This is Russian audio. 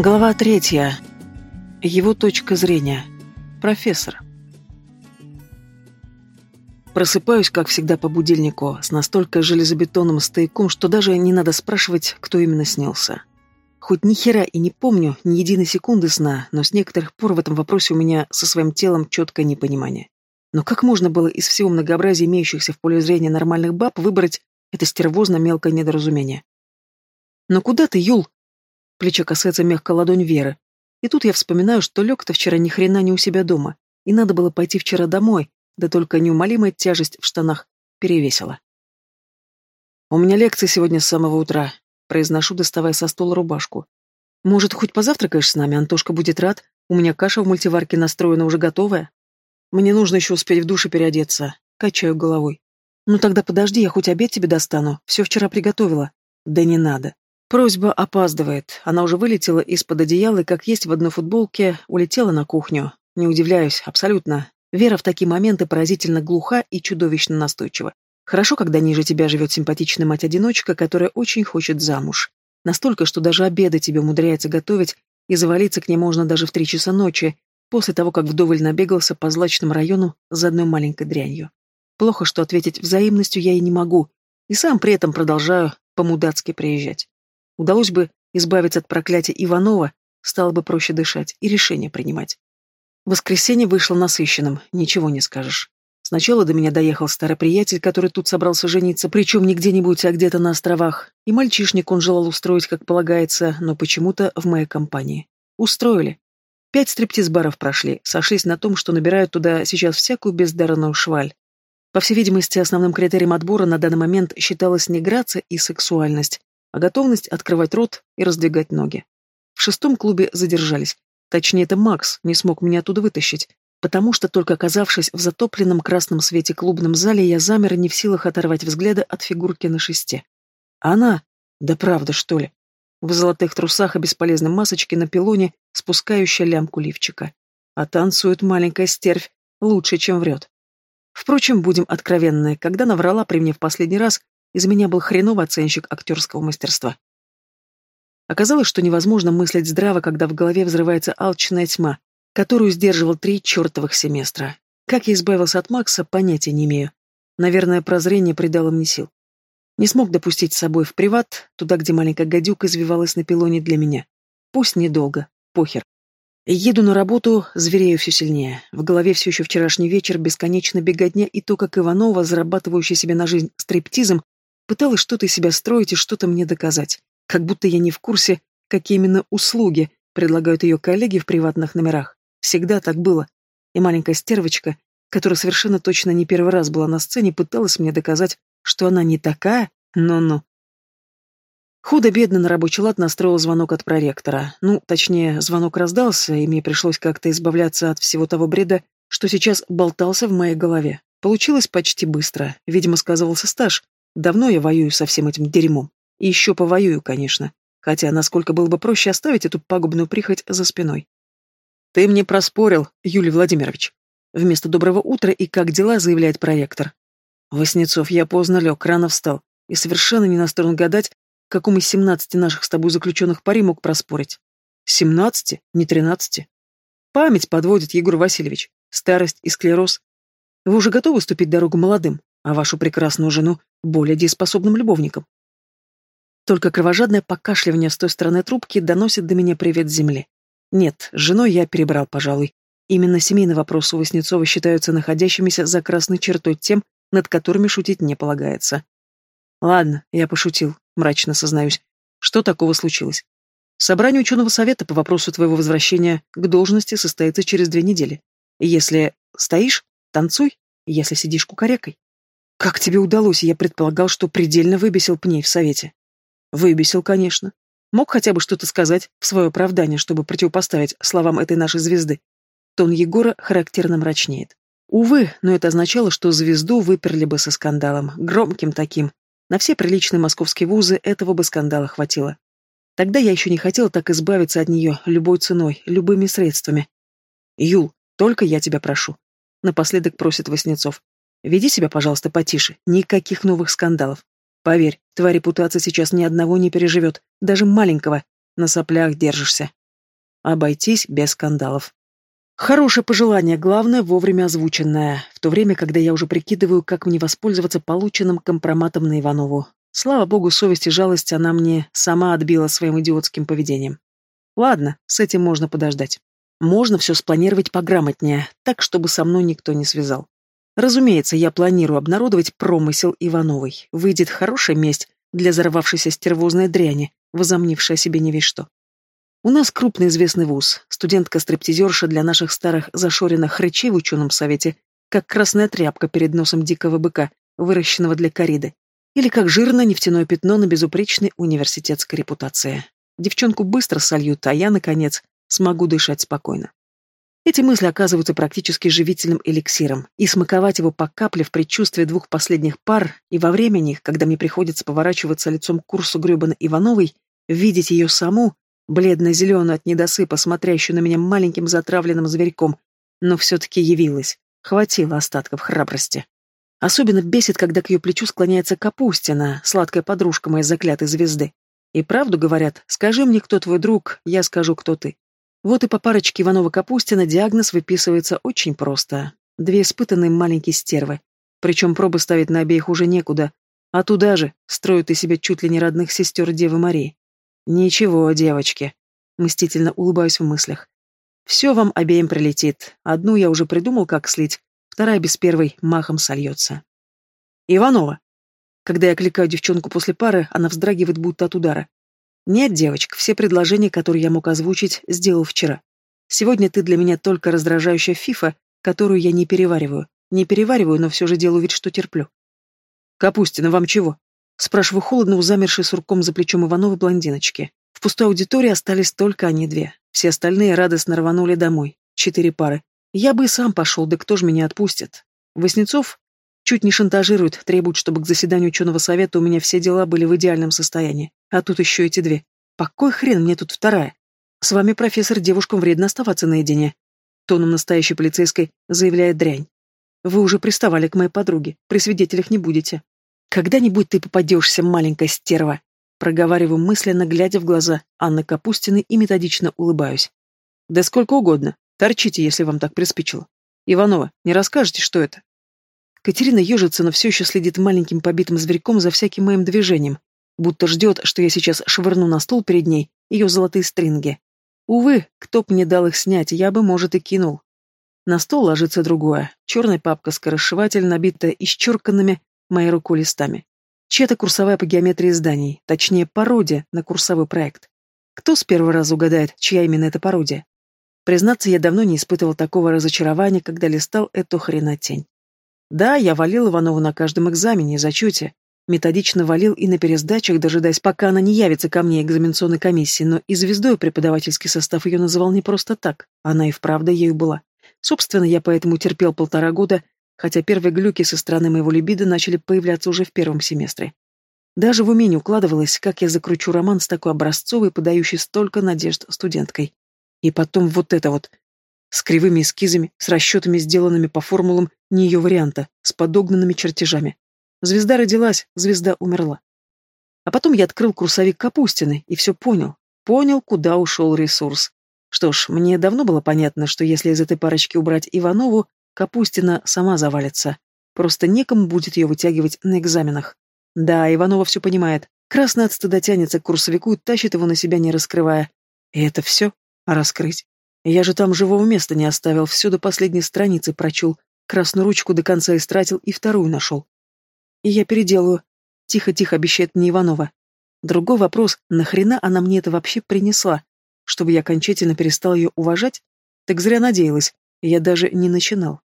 Глава третья. Его точка зрения. Профессор. Просыпаюсь, как всегда, по будильнику, с настолько железобетонным стояком, что даже не надо спрашивать, кто именно снился. Хоть ни хера и не помню ни единой секунды сна, но с некоторых пор в этом вопросе у меня со своим телом четкое непонимание. Но как можно было из всего многообразия имеющихся в поле зрения нормальных баб выбрать это стервозно мелкое недоразумение? «Но куда ты, Юл?» Плечо касается мягко ладонь Веры. И тут я вспоминаю, что лег-то вчера ни хрена не у себя дома, и надо было пойти вчера домой, да только неумолимая тяжесть в штанах перевесила. «У меня лекции сегодня с самого утра», — произношу, доставая со стола рубашку. «Может, хоть позавтракаешь с нами, Антошка будет рад? У меня каша в мультиварке настроена, уже готовая. Мне нужно еще успеть в душе переодеться». Качаю головой. «Ну тогда подожди, я хоть обед тебе достану. Все вчера приготовила». «Да не надо. Просьба опаздывает. Она уже вылетела из-под одеяла и, как есть в одной футболке, улетела на кухню. Не удивляюсь, абсолютно. Вера в такие моменты поразительно глуха и чудовищно настойчива. Хорошо, когда ниже тебя живет симпатичная мать-одиночка, которая очень хочет замуж. Настолько, что даже обеды тебе умудряется готовить, и завалиться к ней можно даже в три часа ночи, после того, как вдоволь набегался по злачным районам за одной маленькой дрянью. Плохо, что ответить взаимностью я и не могу, и сам при этом продолжаю по-мудацки приезжать. Удалось бы избавиться от проклятия Иванова, стало бы проще дышать и решения принимать. Воскресенье вышло насыщенным, ничего не скажешь. Сначала до меня доехал старый приятель, который тут собрался жениться, причем не где-нибудь, а где-то на островах, и мальчишник он желал устроить, как полагается, но почему-то в моей компании. Устроили. Пять стриптиз-баров прошли, сошлись на том, что набирают туда сейчас всякую бездарную шваль. По всей видимости, основным критерием отбора на данный момент считалась не грация и сексуальность, а готовность открывать рот и раздвигать ноги. В шестом клубе задержались. Точнее, это Макс не смог меня оттуда вытащить, потому что, только оказавшись в затопленном красном свете клубном зале, я замер не в силах оторвать взгляда от фигурки на шесте. Она? Да правда, что ли? В золотых трусах и бесполезной масочке на пилоне, спускающая лямку лифчика. А танцует маленькая стервь лучше, чем врет. Впрочем, будем откровенны, когда наврала при мне в последний раз, из меня был хреновый оценщик актерского мастерства. Оказалось, что невозможно мыслить здраво, когда в голове взрывается алчная тьма, которую сдерживал три чертовых семестра. Как я избавился от Макса, понятия не имею. Наверное, прозрение придало мне сил. Не смог допустить с собой в приват, туда, где маленькая гадюка извивалась на пилоне для меня. Пусть недолго, похер. Еду на работу, зверею все сильнее. В голове все еще вчерашний вечер, бесконечно беготня и то, как Иванова, зарабатывающая себе на жизнь стриптизом, Пыталась что-то из себя строить и что-то мне доказать. Как будто я не в курсе, какие именно услуги предлагают ее коллеги в приватных номерах. Всегда так было. И маленькая стервочка, которая совершенно точно не первый раз была на сцене, пыталась мне доказать, что она не такая, но-но. Худо-бедно на рабочий лад настроил звонок от проректора. Ну, точнее, звонок раздался, и мне пришлось как-то избавляться от всего того бреда, что сейчас болтался в моей голове. Получилось почти быстро. Видимо, сказывался стаж, Давно я воюю со всем этим дерьмом. И еще повоюю, конечно. Хотя насколько было бы проще оставить эту пагубную прихоть за спиной. Ты мне проспорил, Юлий Владимирович. Вместо доброго утра и как дела, заявляет проректор. Воснецов, я поздно лег, рано встал. И совершенно не настроен гадать, какому из семнадцати наших с тобой заключенных пари мог проспорить. Семнадцати, не тринадцати. Память подводит, Егор Васильевич. Старость и склероз. Вы уже готовы ступить дорогу молодым? А вашу прекрасную жену более дееспособным любовником. Только кровожадное покашливание с той стороны трубки доносит до меня привет земли. Нет, с женой я перебрал, пожалуй. Именно семейные вопросы у Васнецова считаются находящимися за красной чертой тем, над которыми шутить не полагается. Ладно, я пошутил, мрачно сознаюсь. Что такого случилось? Собрание ученого совета по вопросу твоего возвращения к должности состоится через две недели. Если стоишь, танцуй, если сидишь кукарекой. Как тебе удалось? Я предполагал, что предельно выбесил пней в совете. Выбесил, конечно. Мог хотя бы что-то сказать в свое оправдание, чтобы противопоставить словам этой нашей звезды. Тон Егора характерно мрачнеет. Увы, но это означало, что звезду выперли бы со скандалом, громким таким. На все приличные московские вузы этого бы скандала хватило. Тогда я еще не хотел так избавиться от нее любой ценой, любыми средствами. Юл, только я тебя прошу. Напоследок просит Васнецов. Веди себя, пожалуйста, потише. Никаких новых скандалов. Поверь, твоя репутация сейчас ни одного не переживет, даже маленького. На соплях держишься. Обойтись без скандалов. Хорошее пожелание, главное, вовремя озвученное, в то время, когда я уже прикидываю, как мне воспользоваться полученным компроматом на Иванову. Слава богу, совесть и жалость она мне сама отбила своим идиотским поведением. Ладно, с этим можно подождать. Можно все спланировать пограмотнее, так, чтобы со мной никто не связал. Разумеется, я планирую обнародовать промысел Ивановой. Выйдет хорошая месть для взорвавшейся стервозной дряни, возомнившей себе не весь что. У нас крупный известный вуз, студентка-стриптизерша для наших старых зашоренных хрычей в ученом совете, как красная тряпка перед носом дикого быка, выращенного для кориды, или как жирное нефтяное пятно на безупречной университетской репутации. Девчонку быстро сольют, а я, наконец, смогу дышать спокойно. Эти мысли оказываются практически живительным эликсиром, и смаковать его по капле в предчувствии двух последних пар и во время них, когда мне приходится поворачиваться лицом к курсу гребаной Ивановой, видеть ее саму, бледно-зеленую от недосыпа, смотрящую на меня маленьким затравленным зверьком, но все-таки явилась. Хватило остатков храбрости. Особенно бесит, когда к ее плечу склоняется Капустина, сладкая подружка моей заклятой звезды. И правду говорят, скажи мне, кто твой друг, я скажу, кто ты. Вот и по парочке Иванова-Капустина диагноз выписывается очень просто. Две испытанные маленькие стервы. Причем пробы ставить на обеих уже некуда. А туда же строят из себя чуть ли не родных сестер Девы Марии. «Ничего, девочки», — мстительно улыбаюсь в мыслях. «Все вам обеим прилетит. Одну я уже придумал, как слить, вторая без первой махом сольется». «Иванова!» Когда я кликаю девчонку после пары, она вздрагивает будто от удара. «Нет, девочка, все предложения, которые я мог озвучить, сделал вчера. Сегодня ты для меня только раздражающая фифа, которую я не перевариваю. Не перевариваю, но все же делаю вид, что терплю». «Капустина, вам чего?» Спрашиваю холодно у замершей сурком за плечом Ивановой блондиночки. В пустой аудитории остались только они две. Все остальные радостно рванули домой. Четыре пары. Я бы и сам пошел, да кто ж меня отпустит? Воснецов чуть не шантажирует, требует, чтобы к заседанию ученого совета у меня все дела были в идеальном состоянии. А тут еще эти две. По кой хрен мне тут вторая? С вами, профессор, девушкам вредно оставаться наедине. Тоном настоящей полицейской заявляет дрянь. Вы уже приставали к моей подруге, при свидетелях не будете. «Когда-нибудь ты попадешься, маленькая стерва!» Проговариваю мысленно, глядя в глаза Анны Капустины и методично улыбаюсь. «Да сколько угодно. Торчите, если вам так приспичило. Иванова, не расскажете, что это?» Катерина ежится, но все еще следит маленьким побитым зверьком за всяким моим движением, будто ждет, что я сейчас швырну на стол перед ней ее золотые стринги. Увы, кто б мне дал их снять, я бы, может, и кинул. На стол ложится другое. Черная папка-скоросшиватель, набитая исчерканными моей руку листами. Чья-то курсовая по геометрии зданий, точнее, пародия на курсовой проект. Кто с первого раза угадает, чья именно эта пародия? Признаться, я давно не испытывал такого разочарования, когда листал эту хренотень. Да, я валил Иванову на каждом экзамене и зачете. Методично валил и на пересдачах, дожидаясь, пока она не явится ко мне экзаменационной комиссии, но и звездой преподавательский состав ее называл не просто так, она и вправду ею была. Собственно, я поэтому терпел полтора года, хотя первые глюки со стороны моего либидо начали появляться уже в первом семестре. Даже в уме не укладывалось, как я закручу роман с такой образцовой, подающей столько надежд студенткой. И потом вот это вот. С кривыми эскизами, с расчетами, сделанными по формулам не ее варианта, с подогнанными чертежами. Звезда родилась, звезда умерла. А потом я открыл курсовик Капустины и все понял. Понял, куда ушел ресурс. Что ж, мне давно было понятно, что если из этой парочки убрать Иванову, Капустина сама завалится. Просто некому будет ее вытягивать на экзаменах. Да, Иванова все понимает. Красный от стыда тянется к курсовику и тащит его на себя, не раскрывая. И это все? А раскрыть? Я же там живого места не оставил, все до последней страницы прочел, красную ручку до конца истратил и вторую нашел. И я переделаю. Тихо-тихо обещает мне Иванова. Другой вопрос, нахрена она мне это вообще принесла? Чтобы я окончательно перестал ее уважать? Так зря надеялась, я даже не начинал.